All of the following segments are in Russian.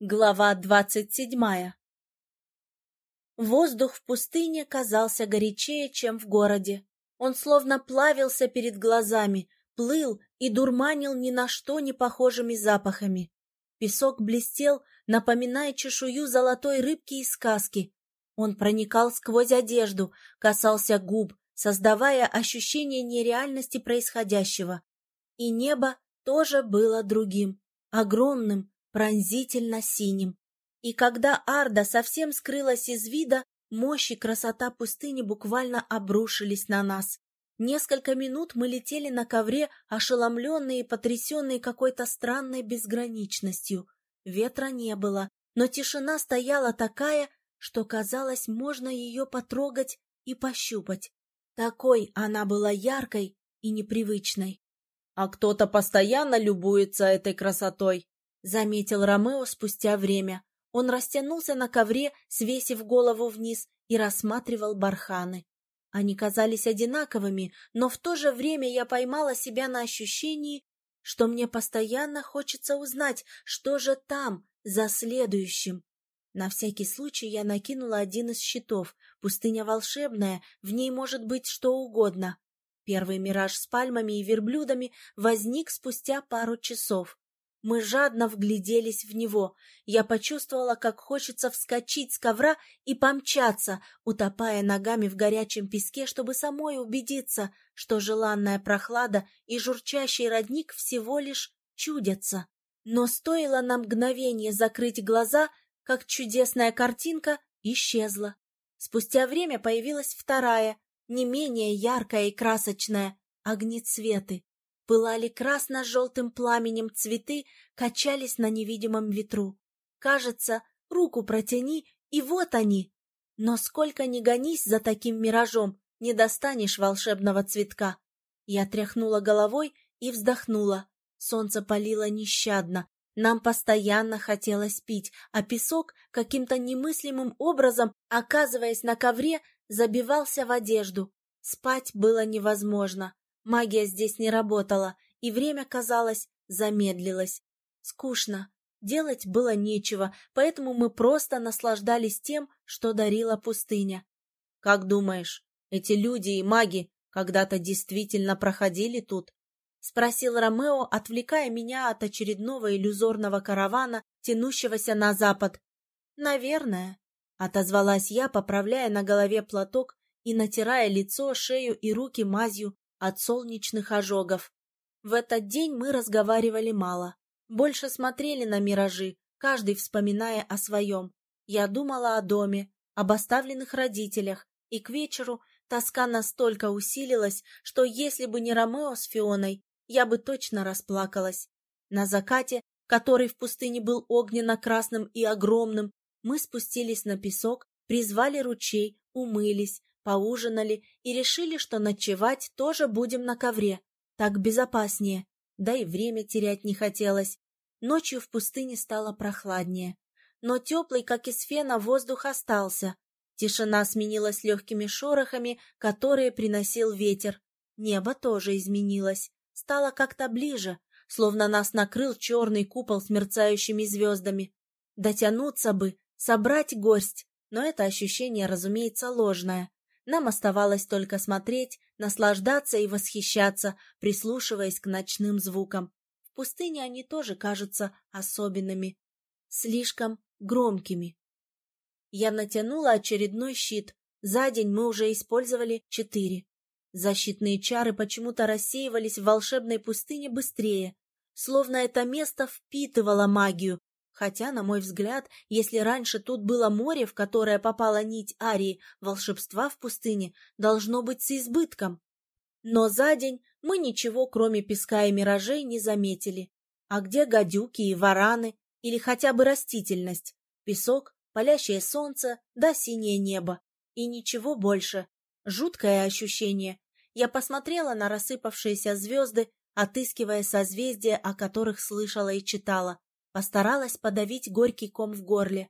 Глава двадцать седьмая Воздух в пустыне казался горячее, чем в городе. Он словно плавился перед глазами, плыл и дурманил ни на что не похожими запахами. Песок блестел, напоминая чешую золотой рыбки из сказки. Он проникал сквозь одежду, касался губ, создавая ощущение нереальности происходящего. И небо тоже было другим, огромным, пронзительно синим. И когда Арда совсем скрылась из вида, мощь и красота пустыни буквально обрушились на нас. Несколько минут мы летели на ковре, ошеломленные и потрясенные какой-то странной безграничностью. Ветра не было, но тишина стояла такая, что казалось, можно ее потрогать и пощупать. Такой она была яркой и непривычной. — А кто-то постоянно любуется этой красотой, — заметил Ромео спустя время. Он растянулся на ковре, свесив голову вниз, и рассматривал барханы. Они казались одинаковыми, но в то же время я поймала себя на ощущении, что мне постоянно хочется узнать, что же там, за следующим. На всякий случай я накинула один из щитов. Пустыня волшебная, в ней может быть что угодно. Первый мираж с пальмами и верблюдами возник спустя пару часов. Мы жадно вгляделись в него. Я почувствовала, как хочется вскочить с ковра и помчаться, утопая ногами в горячем песке, чтобы самой убедиться, что желанная прохлада и журчащий родник всего лишь чудятся. Но стоило на мгновение закрыть глаза, как чудесная картинка исчезла. Спустя время появилась вторая, не менее яркая и красочная, огнецветы пылали красно-желтым пламенем цветы, качались на невидимом ветру. Кажется, руку протяни, и вот они. Но сколько ни гонись за таким миражом, не достанешь волшебного цветка. Я тряхнула головой и вздохнула. Солнце палило нещадно, нам постоянно хотелось пить, а песок каким-то немыслимым образом, оказываясь на ковре, забивался в одежду. Спать было невозможно. Магия здесь не работала, и время, казалось, замедлилось. Скучно. Делать было нечего, поэтому мы просто наслаждались тем, что дарила пустыня. Как думаешь, эти люди и маги когда-то действительно проходили тут? Спросил Ромео, отвлекая меня от очередного иллюзорного каравана, тянущегося на запад. Наверное, отозвалась я, поправляя на голове платок и натирая лицо, шею и руки мазью от солнечных ожогов. В этот день мы разговаривали мало. Больше смотрели на миражи, каждый вспоминая о своем. Я думала о доме, об оставленных родителях, и к вечеру тоска настолько усилилась, что если бы не Ромео с Фионой, я бы точно расплакалась. На закате, который в пустыне был огненно-красным и огромным, мы спустились на песок, призвали ручей, умылись, Поужинали и решили, что ночевать тоже будем на ковре. Так безопаснее. Да и время терять не хотелось. Ночью в пустыне стало прохладнее. Но теплый, как из фена, воздух остался. Тишина сменилась легкими шорохами, которые приносил ветер. Небо тоже изменилось. Стало как-то ближе, словно нас накрыл черный купол с мерцающими звездами. Дотянуться бы, собрать горсть, но это ощущение, разумеется, ложное. Нам оставалось только смотреть, наслаждаться и восхищаться, прислушиваясь к ночным звукам. В пустыне они тоже кажутся особенными, слишком громкими. Я натянула очередной щит. За день мы уже использовали четыре. Защитные чары почему-то рассеивались в волшебной пустыне быстрее, словно это место впитывало магию, Хотя, на мой взгляд, если раньше тут было море, в которое попала нить Арии, волшебства в пустыне должно быть с избытком. Но за день мы ничего, кроме песка и миражей, не заметили. А где гадюки и вараны, или хотя бы растительность? Песок, палящее солнце да синее небо. И ничего больше. Жуткое ощущение. Я посмотрела на рассыпавшиеся звезды, отыскивая созвездия, о которых слышала и читала. Постаралась подавить горький ком в горле.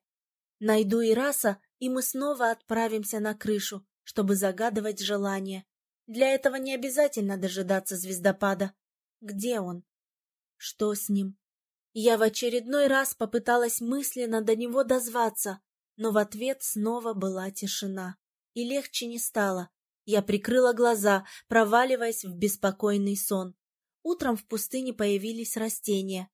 Найду Ираса, и мы снова отправимся на крышу, чтобы загадывать желание. Для этого не обязательно дожидаться звездопада. Где он? Что с ним? Я в очередной раз попыталась мысленно до него дозваться, но в ответ снова была тишина. И легче не стало. Я прикрыла глаза, проваливаясь в беспокойный сон. Утром в пустыне появились растения.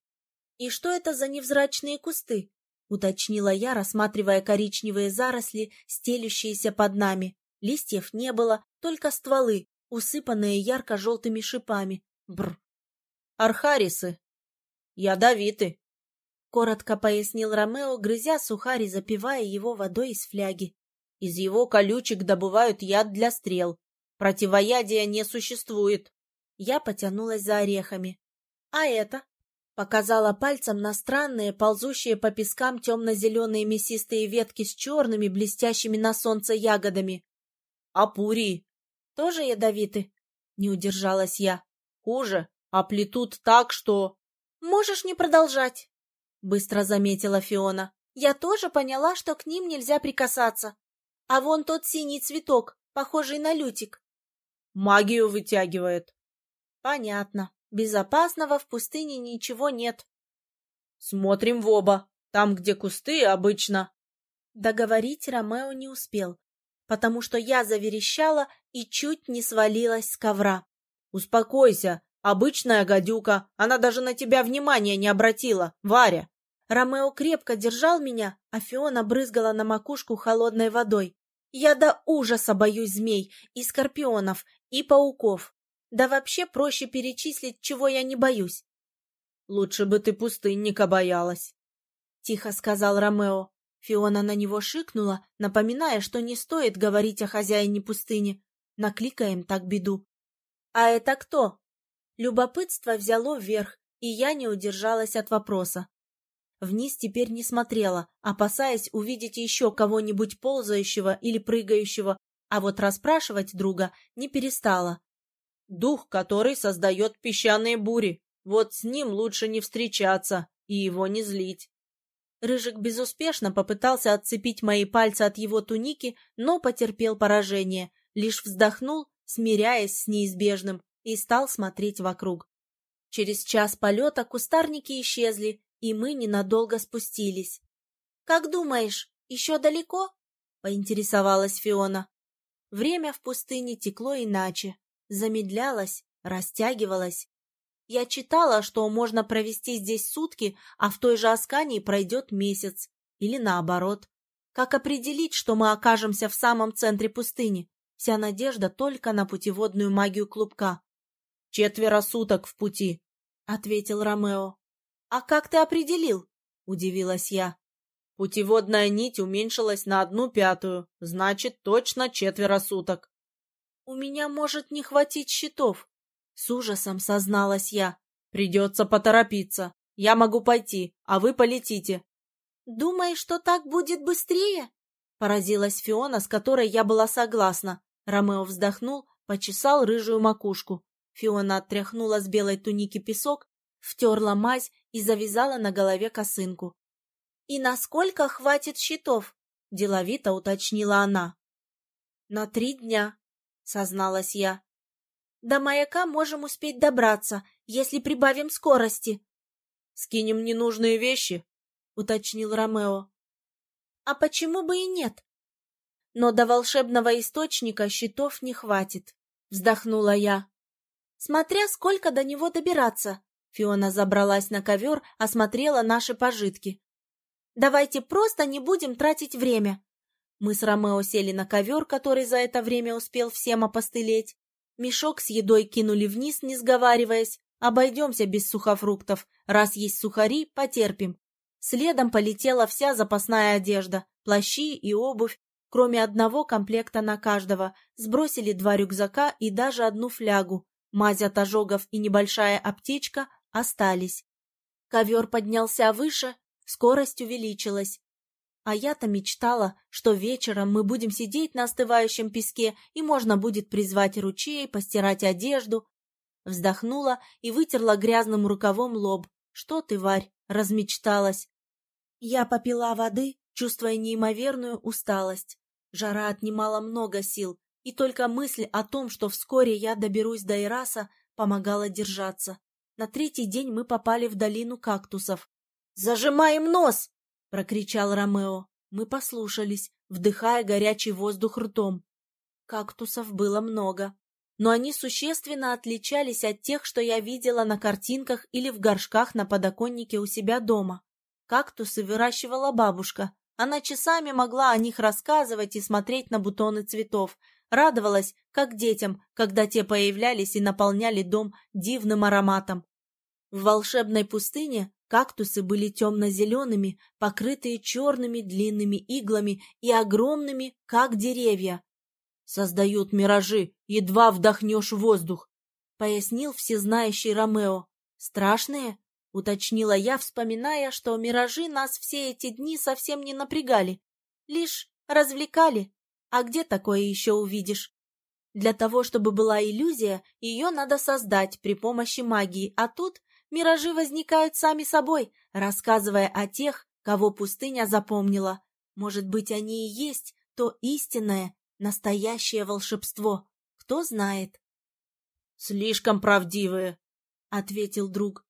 «И что это за невзрачные кусты?» — уточнила я, рассматривая коричневые заросли, стелющиеся под нами. Листьев не было, только стволы, усыпанные ярко-желтыми шипами. Бр. «Архарисы», ядовиты», — коротко пояснил Ромео, грызя сухарь и запивая его водой из фляги. «Из его колючек добывают яд для стрел. Противоядия не существует». Я потянулась за орехами. «А это?» Показала пальцем на странные, ползущие по пескам темно-зеленые мясистые ветки с черными, блестящими на солнце ягодами. «А пури?» «Тоже ядовиты?» Не удержалась я. «Хуже. А плетут так, что...» «Можешь не продолжать», — быстро заметила Фиона. «Я тоже поняла, что к ним нельзя прикасаться. А вон тот синий цветок, похожий на лютик». «Магию вытягивает». «Понятно. Безопасного в пустыне ничего нет». «Смотрим в оба. Там, где кусты, обычно». Договорить Ромео не успел, потому что я заверещала и чуть не свалилась с ковра. «Успокойся. Обычная гадюка, она даже на тебя внимания не обратила, Варя. Ромео крепко держал меня, а Фиона брызгала на макушку холодной водой. Я до ужаса боюсь змей и скорпионов, и пауков. Да вообще проще перечислить, чего я не боюсь. Лучше бы ты пустынника боялась, — тихо сказал Ромео. Фиона на него шикнула, напоминая, что не стоит говорить о хозяине пустыни. Накликаем так беду. — А это кто? Любопытство взяло вверх, и я не удержалась от вопроса. Вниз теперь не смотрела, опасаясь увидеть еще кого-нибудь ползающего или прыгающего, а вот расспрашивать друга не перестала. «Дух, который создает песчаные бури. Вот с ним лучше не встречаться и его не злить». Рыжик безуспешно попытался отцепить мои пальцы от его туники, но потерпел поражение, лишь вздохнул, смиряясь с неизбежным, и стал смотреть вокруг. Через час полета кустарники исчезли, и мы ненадолго спустились. — Как думаешь, еще далеко? — поинтересовалась Фиона. Время в пустыне текло иначе, замедлялось, растягивалось. Я читала, что можно провести здесь сутки, а в той же Аскании пройдет месяц. Или наоборот. Как определить, что мы окажемся в самом центре пустыни? Вся надежда только на путеводную магию клубка. Четверо суток в пути, — ответил Ромео. — А как ты определил? — удивилась я. Путеводная нить уменьшилась на одну пятую, значит, точно четверо суток. — У меня может не хватить щитов, — с ужасом созналась я. — Придется поторопиться. Я могу пойти, а вы полетите. — Думаешь, что так будет быстрее? — поразилась Фиона, с которой я была согласна. Ромео вздохнул, почесал рыжую макушку. Фиона отряхнула с белой туники песок, втерла мазь и завязала на голове косынку. — И насколько хватит щитов? — деловито уточнила она. — На три дня, — созналась я. — До маяка можем успеть добраться, если прибавим скорости. — Скинем ненужные вещи, — уточнил Ромео. — А почему бы и нет? Но до волшебного источника щитов не хватит, — вздохнула я. Смотря сколько до него добираться. Фиона забралась на ковер, осмотрела наши пожитки. «Давайте просто не будем тратить время». Мы с Ромео сели на ковер, который за это время успел всем опостылеть. Мешок с едой кинули вниз, не сговариваясь. Обойдемся без сухофруктов. Раз есть сухари, потерпим. Следом полетела вся запасная одежда, плащи и обувь, кроме одного комплекта на каждого. Сбросили два рюкзака и даже одну флягу. Мазь от ожогов и небольшая аптечка остались. Ковер поднялся выше, скорость увеличилась. А я-то мечтала, что вечером мы будем сидеть на остывающем песке и можно будет призвать ручей, постирать одежду. Вздохнула и вытерла грязным рукавом лоб. Что ты, Варь, размечталась? Я попила воды, чувствуя неимоверную усталость. Жара отнимала много сил, и только мысль о том, что вскоре я доберусь до Ираса, помогала держаться. На третий день мы попали в долину кактусов. «Зажимаем нос!» — прокричал Ромео. Мы послушались, вдыхая горячий воздух ртом. Кактусов было много, но они существенно отличались от тех, что я видела на картинках или в горшках на подоконнике у себя дома. Кактусы выращивала бабушка. Она часами могла о них рассказывать и смотреть на бутоны цветов, радовалась, как детям, когда те появлялись и наполняли дом дивным ароматом. В волшебной пустыне кактусы были темно-зелеными, покрытые черными длинными иглами и огромными, как деревья. «Создают миражи, едва вдохнешь воздух», — пояснил всезнающий Ромео. «Страшные?» — уточнила я, вспоминая, что миражи нас все эти дни совсем не напрягали, лишь развлекали. А где такое еще увидишь? Для того, чтобы была иллюзия, ее надо создать при помощи магии, а тут миражи возникают сами собой, рассказывая о тех, кого пустыня запомнила. Может быть, они и есть то истинное, настоящее волшебство. Кто знает? — Слишком правдивые, — ответил друг.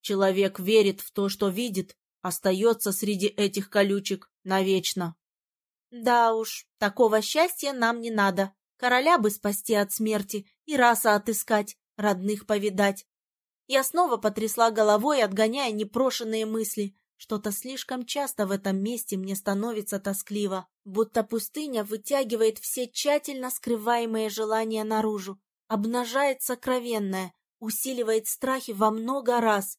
Человек верит в то, что видит, остается среди этих колючек навечно. Да уж, такого счастья нам не надо. Короля бы спасти от смерти и раса отыскать, родных повидать. Я снова потрясла головой, отгоняя непрошенные мысли. Что-то слишком часто в этом месте мне становится тоскливо, будто пустыня вытягивает все тщательно скрываемые желания наружу, обнажает сокровенное, усиливает страхи во много раз.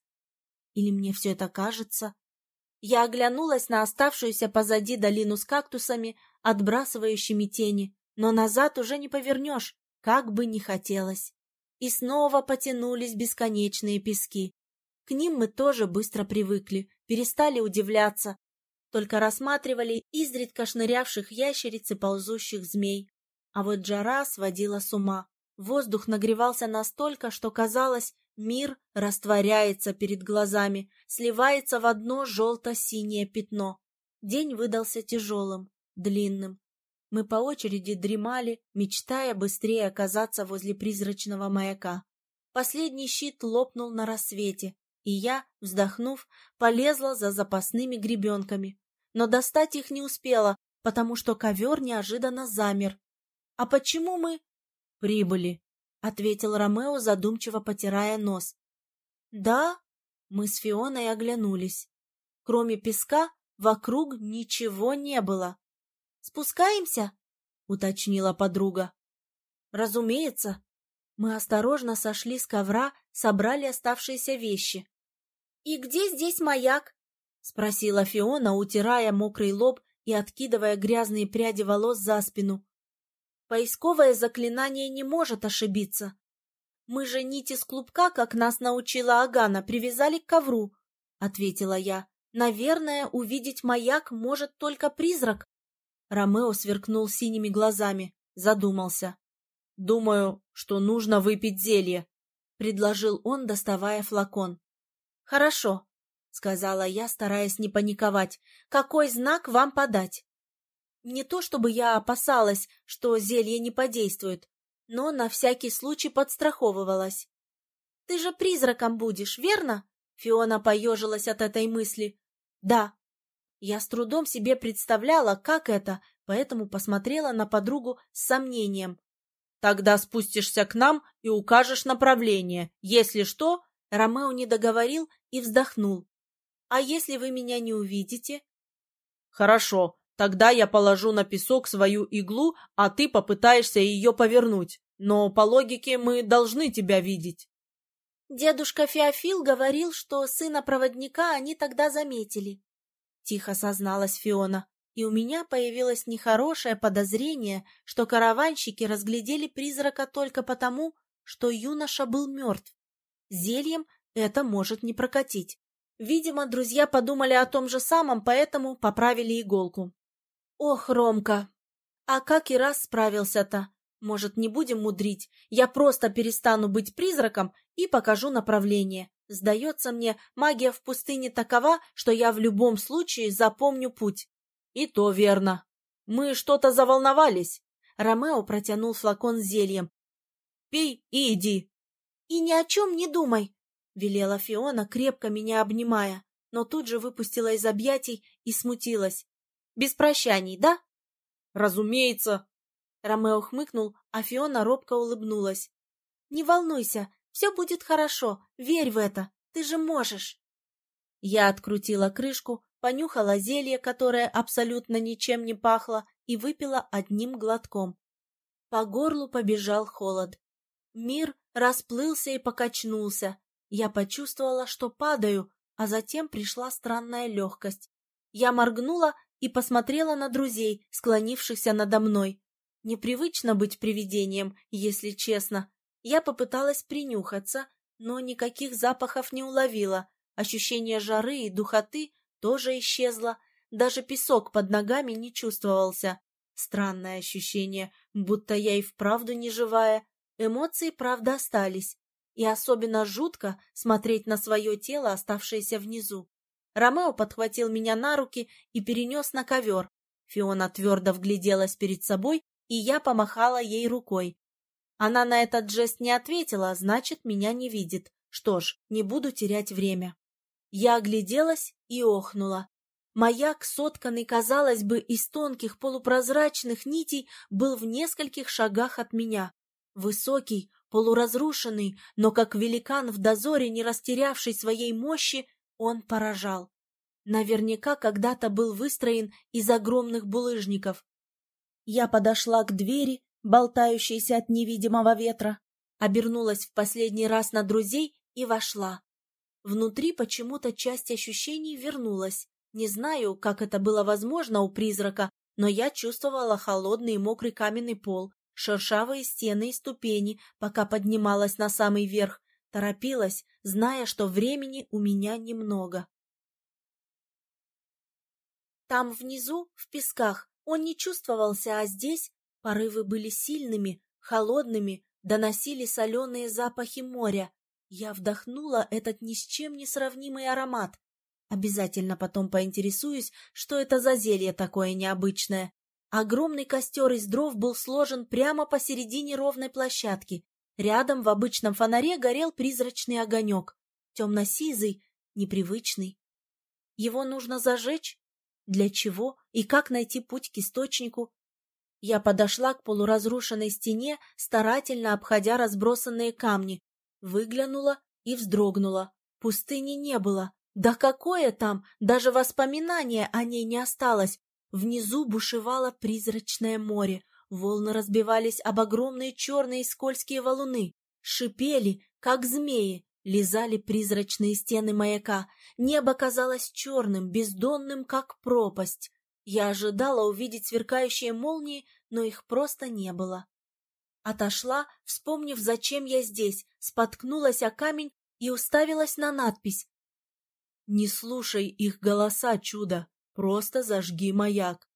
Или мне все это кажется? Я оглянулась на оставшуюся позади долину с кактусами, отбрасывающими тени, но назад уже не повернешь, как бы ни хотелось. И снова потянулись бесконечные пески. К ним мы тоже быстро привыкли, перестали удивляться, только рассматривали изредка шнырявших ящериц и ползущих змей. А вот жара сводила с ума. Воздух нагревался настолько, что казалось, Мир растворяется перед глазами, сливается в одно желто-синее пятно. День выдался тяжелым, длинным. Мы по очереди дремали, мечтая быстрее оказаться возле призрачного маяка. Последний щит лопнул на рассвете, и я, вздохнув, полезла за запасными гребенками. Но достать их не успела, потому что ковер неожиданно замер. А почему мы... Прибыли, ответил Ромео, задумчиво потирая нос. Да, мы с Фионой оглянулись. Кроме песка, вокруг ничего не было. Спускаемся? уточнила подруга. Разумеется. Мы осторожно сошли с ковра, собрали оставшиеся вещи. И где здесь маяк? спросила Фиона, утирая мокрый лоб и откидывая грязные пряди волос за спину. Поисковое заклинание не может ошибиться. Мы же нити с клубка, как нас научила Агана, привязали к ковру, — ответила я. Наверное, увидеть маяк может только призрак. Ромео сверкнул синими глазами, задумался. — Думаю, что нужно выпить зелье, — предложил он, доставая флакон. — Хорошо, — сказала я, стараясь не паниковать. — Какой знак вам подать? Не то чтобы я опасалась, что зелье не подействует, но на всякий случай подстраховывалась. «Ты же призраком будешь, верно?» Фиона поежилась от этой мысли. «Да». Я с трудом себе представляла, как это, поэтому посмотрела на подругу с сомнением. «Тогда спустишься к нам и укажешь направление. Если что...» Ромео не договорил и вздохнул. «А если вы меня не увидите?» «Хорошо, Тогда я положу на песок свою иглу, а ты попытаешься ее повернуть. Но по логике мы должны тебя видеть. Дедушка Феофил говорил, что сына проводника они тогда заметили. Тихо созналась Фиона, и у меня появилось нехорошее подозрение, что караванщики разглядели призрака только потому, что юноша был мертв. Зельем это может не прокатить. Видимо, друзья подумали о том же самом, поэтому поправили иголку. Ох, Ромка! А как и раз справился-то? Может, не будем мудрить? Я просто перестану быть призраком и покажу направление. Сдается мне, магия в пустыне такова, что я в любом случае запомню путь. И то верно. Мы что-то заволновались. Ромео протянул флакон с зельем. Пей и иди. И ни о чем не думай, велела Фиона, крепко меня обнимая. но тут же выпустила из объятий и смутилась. «Без прощаний, да?» «Разумеется!» Ромео хмыкнул, а Фиона робко улыбнулась. «Не волнуйся, все будет хорошо, верь в это, ты же можешь!» Я открутила крышку, понюхала зелье, которое абсолютно ничем не пахло, и выпила одним глотком. По горлу побежал холод. Мир расплылся и покачнулся. Я почувствовала, что падаю, а затем пришла странная легкость. Я моргнула и посмотрела на друзей, склонившихся надо мной. Непривычно быть привидением, если честно. Я попыталась принюхаться, но никаких запахов не уловила. Ощущение жары и духоты тоже исчезло. Даже песок под ногами не чувствовался. Странное ощущение, будто я и вправду не живая. Эмоции, правда, остались. И особенно жутко смотреть на свое тело, оставшееся внизу. Ромео подхватил меня на руки и перенес на ковер. Фиона твердо вгляделась перед собой, и я помахала ей рукой. Она на этот жест не ответила, значит, меня не видит. Что ж, не буду терять время. Я огляделась и охнула. Маяк, сотканный, казалось бы, из тонких полупрозрачных нитей, был в нескольких шагах от меня. Высокий, полуразрушенный, но как великан в дозоре, не растерявший своей мощи, он поражал. Наверняка когда-то был выстроен из огромных булыжников. Я подошла к двери, болтающейся от невидимого ветра, обернулась в последний раз на друзей и вошла. Внутри почему-то часть ощущений вернулась. Не знаю, как это было возможно у призрака, но я чувствовала холодный и мокрый каменный пол, шершавые стены и ступени, пока поднималась на самый верх, торопилась, зная, что времени у меня немного. Там внизу, в песках, он не чувствовался, а здесь порывы были сильными, холодными, доносили соленые запахи моря. Я вдохнула этот ни с чем не сравнимый аромат, Обязательно потом поинтересуюсь, что это за зелье такое необычное. Огромный костер из дров был сложен прямо посередине ровной площадки. Рядом в обычном фонаре горел призрачный огонек. Темно-сизый, непривычный. Его нужно зажечь? Для чего? И как найти путь к источнику? Я подошла к полуразрушенной стене, старательно обходя разбросанные камни. Выглянула и вздрогнула. Пустыни не было. Да какое там, даже воспоминания о ней не осталось. Внизу бушевало призрачное море, волны разбивались об огромные черные скользкие валуны, шипели, как змеи, лизали призрачные стены маяка. Небо казалось черным, бездонным, как пропасть. Я ожидала увидеть сверкающие молнии, но их просто не было. Отошла, вспомнив, зачем я здесь, споткнулась о камень и уставилась на надпись не слушай их голоса, чудо, просто зажги маяк.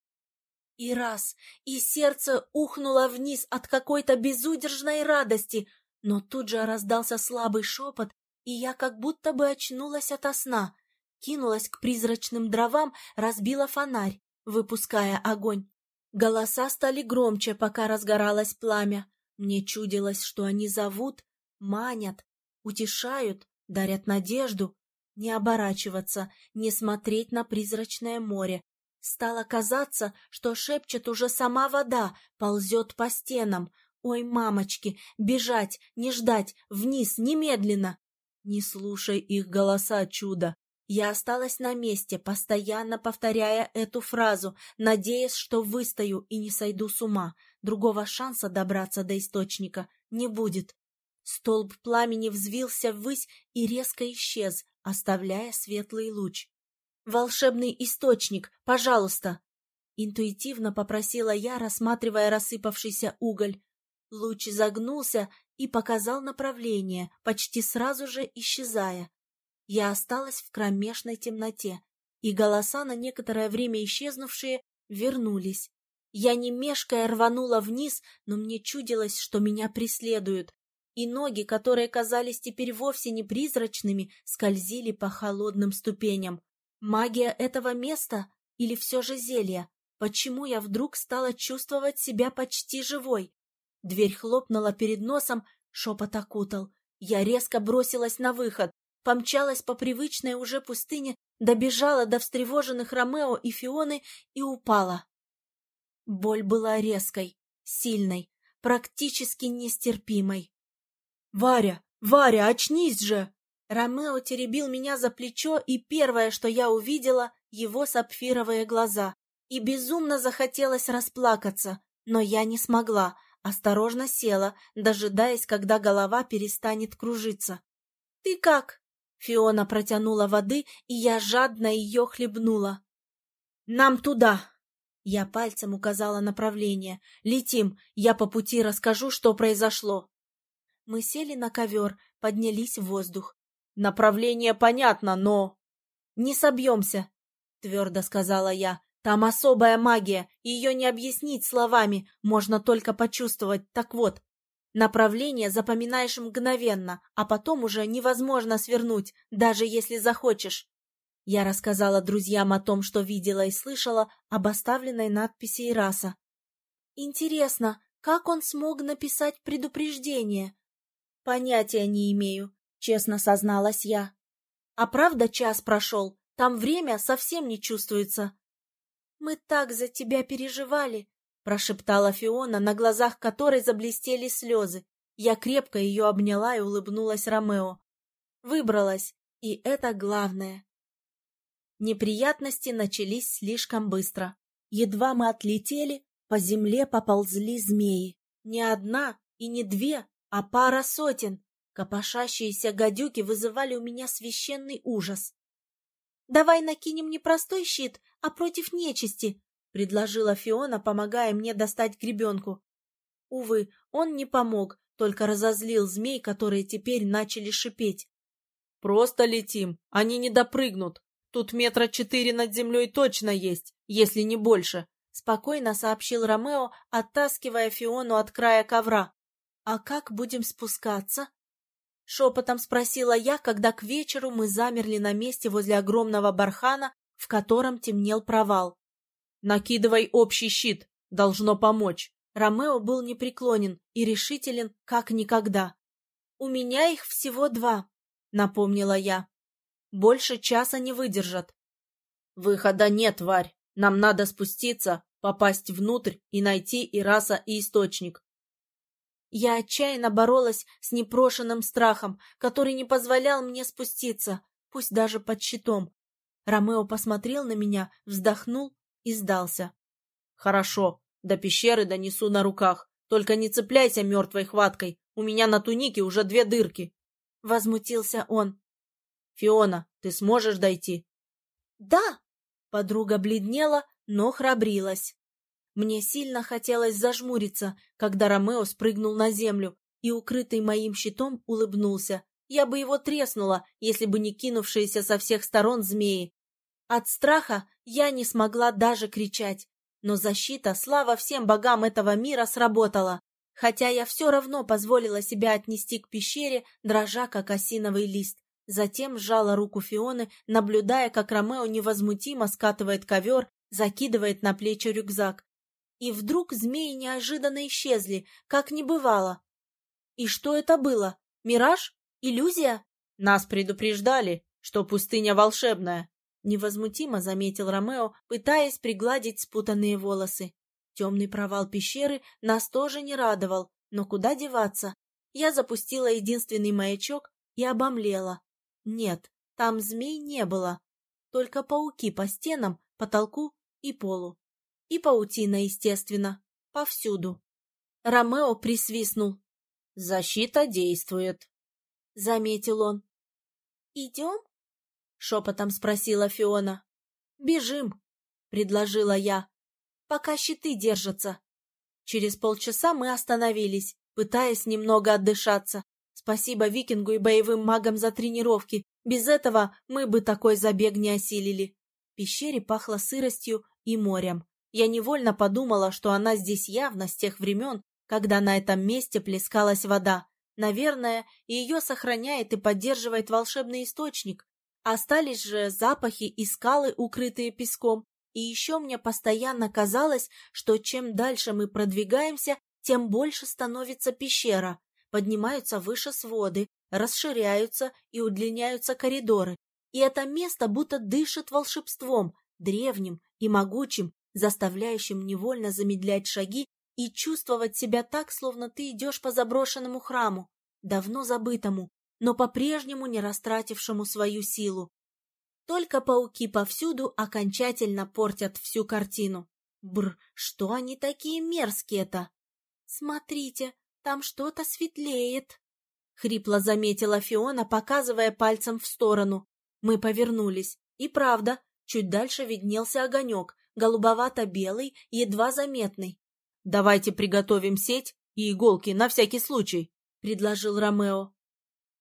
И раз, и сердце ухнуло вниз от какой-то безудержной радости, но тут же раздался слабый шепот, и я как будто бы очнулась ото сна, кинулась к призрачным дровам, разбила фонарь, выпуская огонь. Голоса стали громче, пока разгоралось пламя. Мне чудилось, что они зовут, манят, утешают, дарят надежду, не оборачиваться, не смотреть на призрачное море. Стало казаться, что шепчет уже сама вода, ползет по стенам. Ой, мамочки, бежать, не ждать, вниз, немедленно. Не слушай их голоса, чудо. Я осталась на месте, постоянно повторяя эту фразу, надеясь, что выстою и не сойду с ума. Другого шанса добраться до источника не будет. Столб пламени взвился ввысь и резко исчез, оставляя светлый луч. «Волшебный источник, пожалуйста!» Интуитивно попросила я, рассматривая рассыпавшийся уголь. Луч загнулся и показал направление, почти сразу же исчезая. Я осталась в кромешной темноте, и голоса, на некоторое время исчезнувшие, вернулись. Я не мешкая рванула вниз, но мне чудилось, что меня преследуют и ноги, которые казались теперь вовсе не призрачными, скользили по холодным ступеням. Магия этого места или все же зелье? Почему я вдруг стала чувствовать себя почти живой? Дверь хлопнула перед носом, шепот окутал. Я резко бросилась на выход, помчалась по привычной уже пустыне, добежала до встревоженных Ромео и Фионы и упала. Боль была резкой, сильной, практически нестерпимой. «Варя! Варя, очнись же!» Ромео теребил меня за плечо, и первое, что я увидела, его сапфировые глаза. И безумно захотелось расплакаться, но я не смогла, осторожно села, дожидаясь, когда голова перестанет кружиться. «Ты как?» Фиона протянула воды, и я жадно ее хлебнула. «Нам туда!» Я пальцем указала направление. «Летим, я по пути расскажу, что произошло». Мы сели на ковер, поднялись в воздух. «Направление понятно, но...» «Не собьемся», — твердо сказала я. «Там особая магия, ее не объяснить словами, можно только почувствовать. Так вот, Направление запоминаешь мгновенно, а потом уже невозможно свернуть, даже если захочешь. Я рассказала друзьям о том, что видела и слышала об оставленной надписи Ираса. Интересно, как он смог написать предупреждение? Понятия не имею, честно созналась я. А правда час прошел, там время совсем не чувствуется. Мы так за тебя переживали, прошептала Фиона, на глазах которой заблестели слезы. Я крепко ее обняла и улыбнулась Ромео. Выбралась, и это главное. Неприятности начались слишком быстро. Едва мы отлетели, по земле поползли змеи. Не одна и не две, а пара сотен. Копошащиеся гадюки вызывали у меня священный ужас. «Давай накинем не простой щит, а против нечисти», — предложила Фиона, помогая мне достать гребенку. Увы, он не помог, только разозлил змей, которые теперь начали шипеть. «Просто летим, они не допрыгнут. Тут метра четыре над землей точно есть, если не больше», — спокойно сообщил Ромео, оттаскивая Фиону от края ковра. «А как будем спускаться?» Шепотом спросила я, когда к вечеру мы замерли на месте возле огромного бархана, в котором темнел провал. Накидывай общий щит, должно помочь. Ромео был непреклонен и решителен, как никогда. «У меня их всего два», — напомнила я. «Больше часа не выдержат». «Выхода нет, Варь. Нам надо спуститься, попасть внутрь и найти и раса, и источник». Я отчаянно боролась с непрошенным страхом, который не позволял мне спуститься, пусть даже под щитом. Ромео посмотрел на меня, вздохнул и сдался. «Хорошо, до пещеры донесу на руках. Только не цепляйся мертвой хваткой, у меня на тунике уже две дырки». Возмутился он. «Фиона, ты сможешь дойти?» «Да!» Подруга бледнела, но храбрилась. Мне сильно хотелось зажмуриться, когда Ромео спрыгнул на землю и, укрытый моим щитом, улыбнулся. Я бы его треснула, если бы не кинувшиеся со всех сторон змеи. От страха я не смогла даже кричать, но защита, слава всем богам этого мира, сработала, хотя я все равно позволила себя отнести к пещере, дрожа как осиновый лист. Затем сжала руку Фионы, наблюдая, как Ромео невозмутимо скатывает ковер, закидывает на плечи рюкзак. И вдруг змеи неожиданно исчезли, как не бывало. И что это было? Мираж? Иллюзия? Нас предупреждали, что пустыня волшебная, Невозмутимо заметил Ромео, пытаясь пригладить спутанные волосы. Темный провал пещеры нас тоже не радовал, но куда деваться? Я запустила единственный маячок и обомлела. Нет, там змей не было. Только пауки по стенам, потолку и полу. И паутина, естественно, повсюду. Ромео присвистнул. «Защита действует», — заметил он. «Идем?» шепотом спросила Фиона. Бежим, предложила я. Пока щиты держатся. Через полчаса мы остановились, пытаясь немного отдышаться. Спасибо викингу и боевым магам за тренировки. Без этого мы бы такой забег не осилили. В пещере пахло сыростью и морем. Я невольно подумала, что она здесь явно с тех времен, когда на этом месте плескалась вода. Наверное, ее сохраняет и поддерживает волшебный источник, Остались же запахи и скалы, укрытые песком, и еще мне постоянно казалось, что чем дальше мы продвигаемся, тем больше становится пещера, поднимаются выше своды, расширяются и удлиняются коридоры. и это место будто дышит волшебством, древним и могучим, заставляющим невольно замедлять шаги и чувствовать себя так, словно ты идешь по заброшенному храму, давно забытому, но по-прежнему не растратившему свою силу. Только пауки повсюду окончательно портят всю картину. Бр, что они такие мерзкие-то? Смотрите, там что-то светлеет. Хрипло заметила Фиона, показывая пальцем в сторону. Мы повернулись. И правда, чуть дальше виднелся огонек, голубовато-белый, едва заметный. «Давайте приготовим сеть и иголки на всякий случай», — предложил Ромео.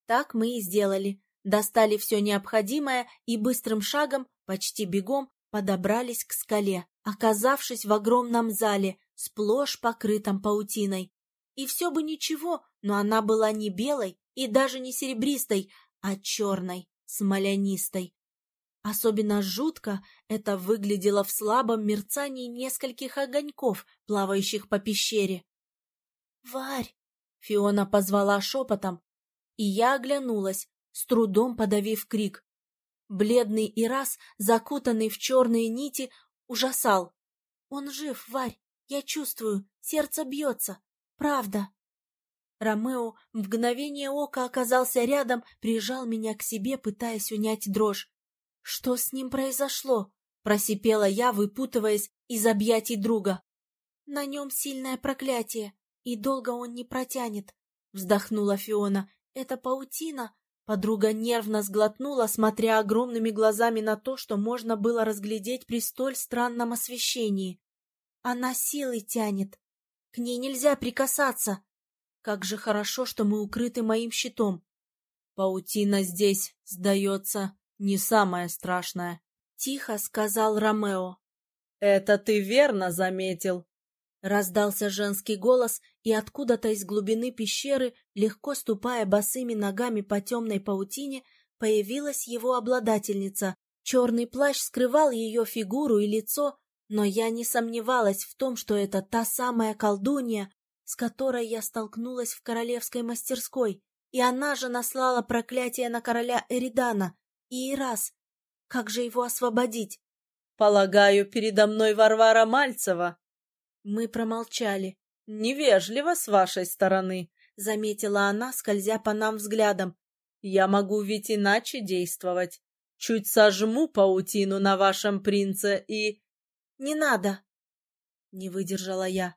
Так мы и сделали. Достали все необходимое и быстрым шагом, почти бегом, подобрались к скале, оказавшись в огромном зале, сплошь покрытом паутиной. И все бы ничего, но она была не белой и даже не серебристой, а черной, смолянистой. Особенно жутко это выглядело в слабом мерцании нескольких огоньков, плавающих по пещере. «Варь!» — Фиона позвала шепотом, и я оглянулась, с трудом подавив крик. Бледный и раз, закутанный в черные нити, ужасал. «Он жив, Варь, я чувствую, сердце бьется, правда». Ромео в мгновение ока оказался рядом, прижал меня к себе, пытаясь унять дрожь. «Что с ним произошло?» — просипела я, выпутываясь из объятий друга. «На нем сильное проклятие, и долго он не протянет», — вздохнула Фиона. «Это паутина, Подруга нервно сглотнула, смотря огромными глазами на то, что можно было разглядеть при столь странном освещении. Она силой тянет. К ней нельзя прикасаться. Как же хорошо, что мы укрыты моим щитом. Паутина здесь, сдается, не самое страшное. Тихо сказал Ромео. Это ты верно заметил. Раздался женский голос, и откуда-то из глубины пещеры, легко ступая босыми ногами по темной паутине, появилась его обладательница. Черный плащ скрывал ее фигуру и лицо, но я не сомневалась в том, что это та самая колдунья, с которой я столкнулась в королевской мастерской, и она же наслала проклятие на короля Эридана. И раз, как же его освободить? «Полагаю, передо мной Варвара Мальцева», мы промолчали. «Невежливо с вашей стороны», — заметила она, скользя по нам взглядом. «Я могу ведь иначе действовать. Чуть сожму паутину на вашем принце и...» «Не надо!» — не выдержала я.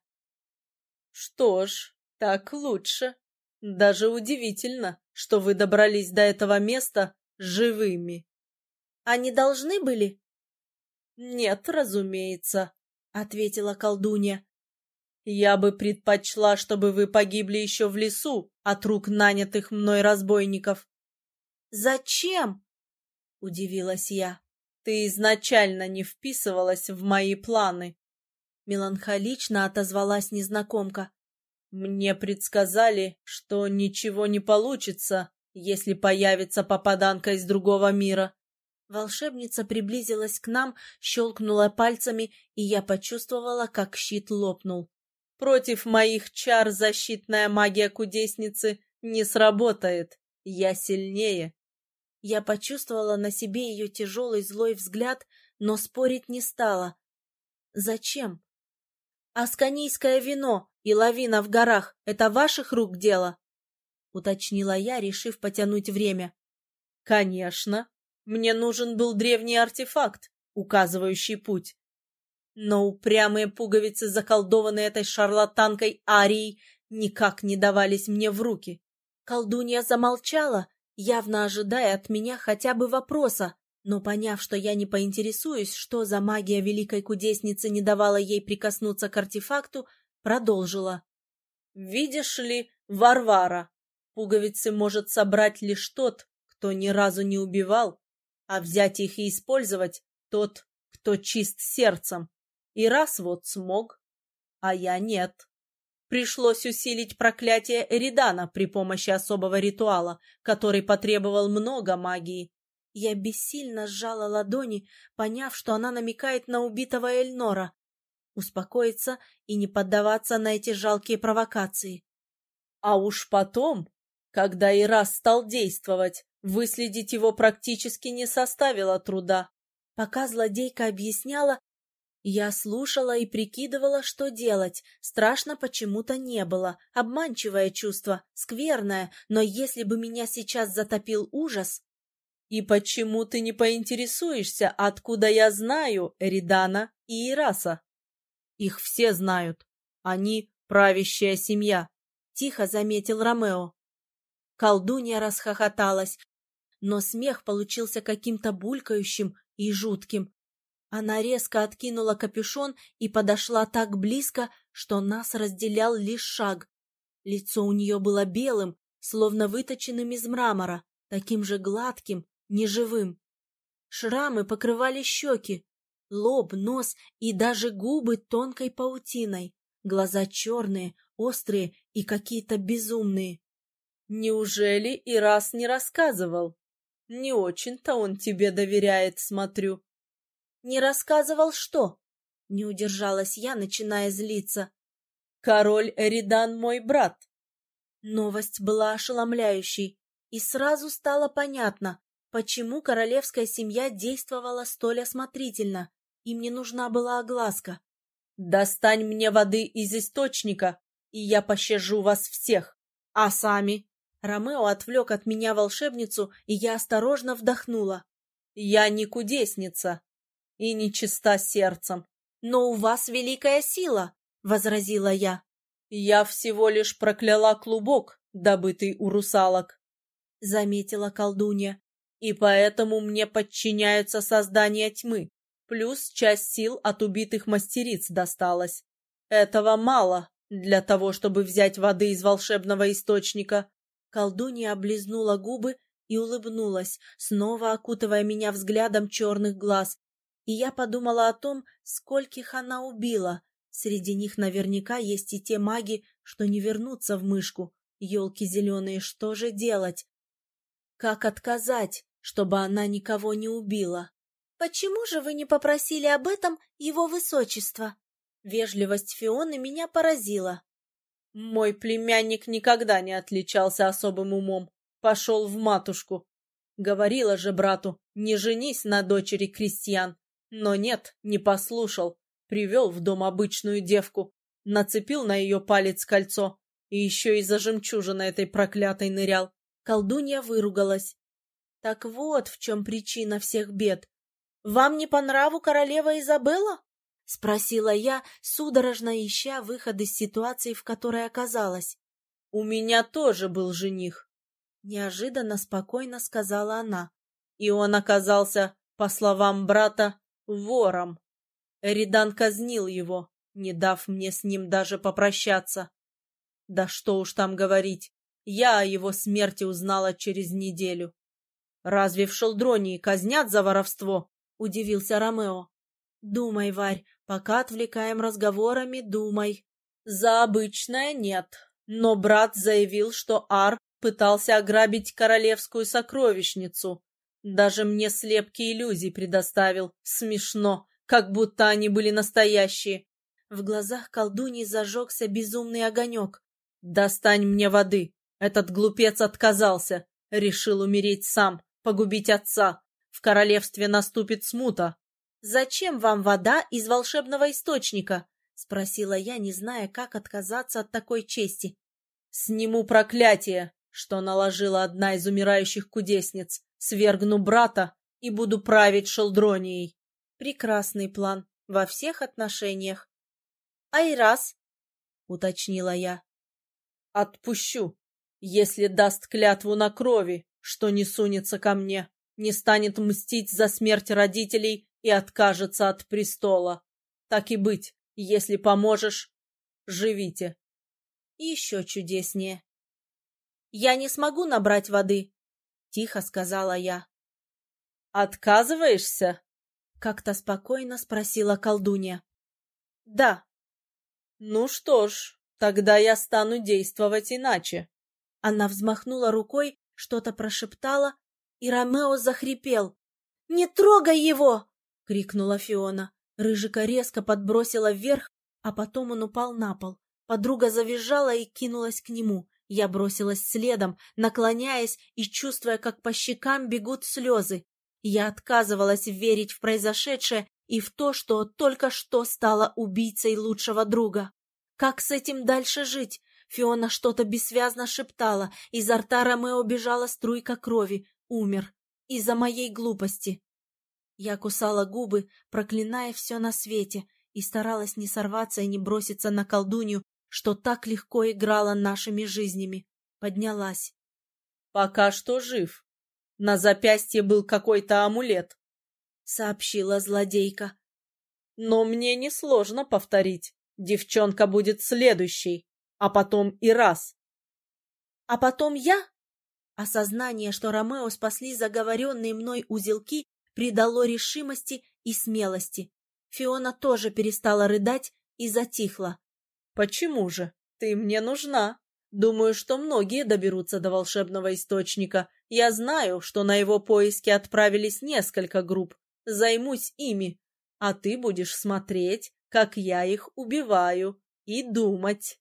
«Что ж, так лучше. Даже удивительно, что вы добрались до этого места живыми». «Они должны были?» «Нет, разумеется. — ответила колдунья. «Я бы предпочла, чтобы вы погибли еще в лесу от рук нанятых мной разбойников». «Зачем?» — удивилась я. «Ты изначально не вписывалась в мои планы», — меланхолично отозвалась незнакомка. «Мне предсказали, что ничего не получится, если появится попаданка из другого мира. Волшебница приблизилась к нам, щелкнула пальцами, и я почувствовала, как щит лопнул. «Против моих чар защитная магия кудесницы не сработает. Я сильнее». Я почувствовала на себе ее тяжелый злой взгляд, но спорить не стала. «Зачем?» «Асканийское вино и лавина в горах — это ваших рук дело?» — уточнила я, решив потянуть время. «Конечно», мне нужен был древний артефакт, указывающий путь. Но упрямые пуговицы, заколдованные этой шарлатанкой Арией, никак не давались мне в руки. Колдунья замолчала, явно ожидая от меня хотя бы вопроса, но поняв, что я не поинтересуюсь, что за магия великой кудесницы не давала ей прикоснуться к артефакту, продолжила. «Видишь ли, Варвара, пуговицы может собрать лишь тот, кто ни разу не убивал а взять их и использовать тот, кто чист сердцем. И раз вот смог, а я нет. Пришлось усилить проклятие Эридана при помощи особого ритуала, который потребовал много магии. Я бессильно сжала ладони, поняв, что она намекает на убитого Эльнора. Успокоиться и не поддаваться на эти жалкие провокации. А уж потом, когда Ирас стал действовать, Выследить его практически не составило труда. Пока злодейка объясняла, я слушала и прикидывала, что делать. Страшно почему-то не было. Обманчивое чувство, скверное, но если бы меня сейчас затопил ужас... И почему ты не поинтересуешься, откуда я знаю Эридана и Ираса? Их все знают. Они правящая семья, — тихо заметил Ромео. Колдунья расхохоталась, но смех получился каким-то булькающим и жутким. Она резко откинула капюшон и подошла так близко, что нас разделял лишь шаг. Лицо у нее было белым, словно выточенным из мрамора, таким же гладким, неживым. Шрамы покрывали щеки, лоб, нос и даже губы тонкой паутиной, глаза черные, острые и какие-то безумные. Неужели и раз не рассказывал? Не очень-то он тебе доверяет, смотрю. Не рассказывал что? Не удержалась я, начиная злиться. Король Эридан мой брат. Новость была ошеломляющей, и сразу стало понятно, почему королевская семья действовала столь осмотрительно. Им не нужна была огласка. «Достань мне воды из источника, и я пощажу вас всех. А сами?» Ромео отвлек от меня волшебницу, и я осторожно вдохнула. «Я не кудесница, и нечиста сердцем. Но у вас великая сила, — возразила я. Я всего лишь прокляла клубок, добытый у русалок, — заметила колдунья. И поэтому мне подчиняются создания тьмы, плюс часть сил от убитых мастериц досталась. Этого мало для того, чтобы взять воды из волшебного источника. Колдунья облизнула губы и улыбнулась, снова окутывая меня взглядом черных глаз, и я подумала о том, скольких она убила. Среди них наверняка есть и те маги, что не вернутся в мышку. Елки зеленые, что же делать? Как отказать, чтобы она никого не убила? Почему же вы не попросили об этом его высочество? Вежливость Фионы меня поразила. Мой племянник никогда не отличался особым умом. Пошел в матушку. Говорила же брату, не женись на дочери крестьян. Но нет, не послушал. Привел в дом обычную девку, нацепил на ее палец кольцо и еще и за жемчужиной этой проклятой нырял. Колдунья выругалась. Так вот в чем причина всех бед. Вам не по нраву королева Изабелла? — спросила я, судорожно ища выход из ситуации, в которой оказалась. — У меня тоже был жених. Неожиданно спокойно сказала она. И он оказался, по словам брата, вором. Эридан казнил его, не дав мне с ним даже попрощаться. Да что уж там говорить, я о его смерти узнала через неделю. «Разве в Шелдронии казнят за воровство?» — удивился Ромео. «Думай, Варь, пока отвлекаем разговорами, думай». «За обычное нет, но брат заявил, что Ар пытался ограбить королевскую сокровищницу. Даже мне слепки иллюзий предоставил. Смешно, как будто они были настоящие. В глазах колдуньи зажегся безумный огонек. «Достань мне воды!» Этот глупец отказался. Решил умереть сам, погубить отца. В королевстве наступит смута. «Зачем вам вода из волшебного источника?» — спросила я, не зная, как отказаться от такой чести. «Сниму проклятие, что наложила одна из умирающих кудесниц свергну брата и буду править Шелдронией. Прекрасный план во всех отношениях. Айрас, уточнила я. Отпущу, если даст клятву на крови, что не сунется ко мне, не станет мстить за смерть родителей и откажется от престола. Так и быть, если поможешь, живите. Еще чудеснее. Я не смогу набрать воды, — тихо сказала я. «Отказываешься?» — как-то спокойно спросила колдунья. «Да». «Ну что ж, тогда я стану действовать иначе». Она взмахнула рукой, что-то прошептала, и Ромео захрипел. «Не трогай его!» — крикнула Фиона. Рыжика резко подбросила вверх, а потом он упал на пол. Подруга завизжала и кинулась к нему. Я бросилась следом, наклоняясь и чувствуя, как по щекам бегут слезы. Я отказывалась верить в произошедшее и в то, что только что стала убийцей лучшего друга. Как с этим дальше жить? Фиона что-то бессвязно шептала, изо рта Ромео бежала струйка крови. Умер. Из-за моей глупости. Я кусала губы, проклиная все на свете, и старалась не сорваться и не броситься на колдунью, что так легко играла нашими жизнями. Поднялась. — Пока что жив. На запястье был какой-то амулет, — сообщила злодейка. — Но мне несложно повторить. Девчонка будет следующей, а потом и раз. — А потом я? Осознание, что Ромео спасли заговоренные мной узелки, придало решимости и смелости. Фиона тоже перестала рыдать и затихла. «Почему же? Ты мне нужна. Думаю, что многие доберутся до волшебного источника. Я знаю, что на его поиски отправились несколько групп. Займусь ими. А ты будешь смотреть, как я их убиваю, и думать».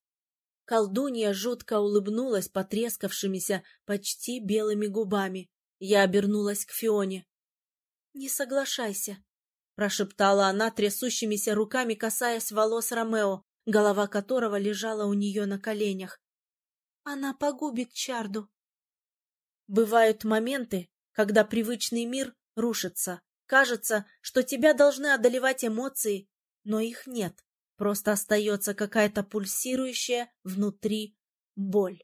Колдунья жутко улыбнулась потрескавшимися, почти белыми губами. Я обернулась к Фионе. «Не соглашайся», — прошептала она трясущимися руками, касаясь волос Ромео голова которого лежала у нее на коленях. Она погубит Чарду. Бывают моменты, когда привычный мир рушится. Кажется, что тебя должны одолевать эмоции, но их нет. Просто остается какая-то пульсирующая внутри боль.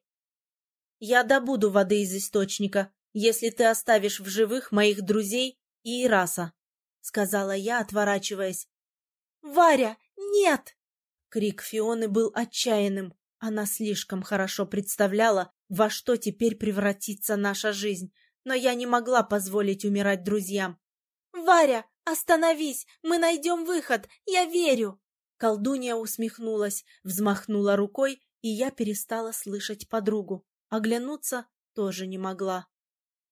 Я добуду воды из источника, если ты оставишь в живых моих друзей и Ираса, — сказала я, отворачиваясь. — Варя, нет! Крик Фионы был отчаянным. Она слишком хорошо представляла, во что теперь превратится наша жизнь, но я не могла позволить умирать друзьям. «Варя, остановись! Мы найдем выход! Я верю!» Колдунья усмехнулась, взмахнула рукой, и я перестала слышать подругу. Оглянуться тоже не могла.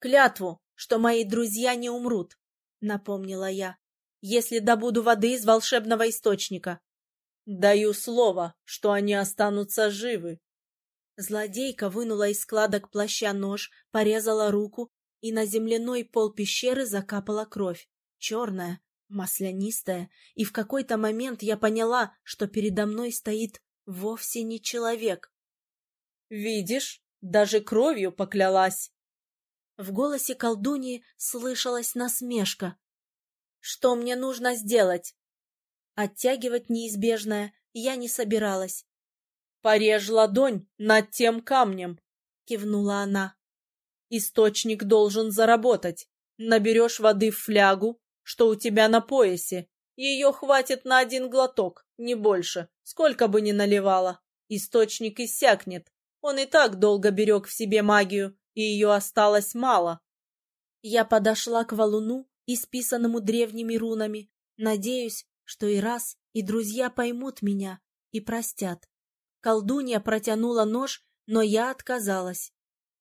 «Клятву, что мои друзья не умрут», — напомнила я, «если добуду воды из волшебного источника. Даю слово, что они останутся живы. Злодейка вынула из складок плаща нож, порезала руку, и на земляной пол пещеры закапала кровь. Черная, маслянистая, и в какой-то момент я поняла, что передо мной стоит вовсе не человек. «Видишь, даже кровью поклялась!» В голосе колдуньи слышалась насмешка. «Что мне нужно сделать?» Оттягивать неизбежное я не собиралась. «Порежь ладонь над тем камнем!» — кивнула она. «Источник должен заработать. Наберешь воды в флягу, что у тебя на поясе. Ее хватит на один глоток, не больше, сколько бы ни наливала. Источник иссякнет. Он и так долго берег в себе магию, и ее осталось мало». Я подошла к валуну, исписанному древними рунами. Надеюсь, что и раз, и друзья поймут меня и простят. Колдунья протянула нож, но я отказалась.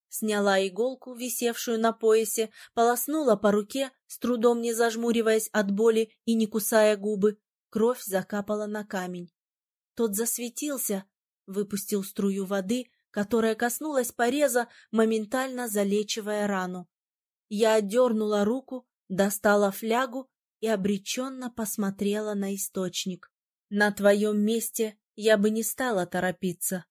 Сняла иголку, висевшую на поясе, полоснула по руке, с трудом не зажмуриваясь от боли и не кусая губы. Кровь закапала на камень. Тот засветился, выпустил струю воды, которая коснулась пореза, моментально залечивая рану. Я отдернула руку, достала флягу и обреченно посмотрела на источник. На твоем месте я бы не стала торопиться.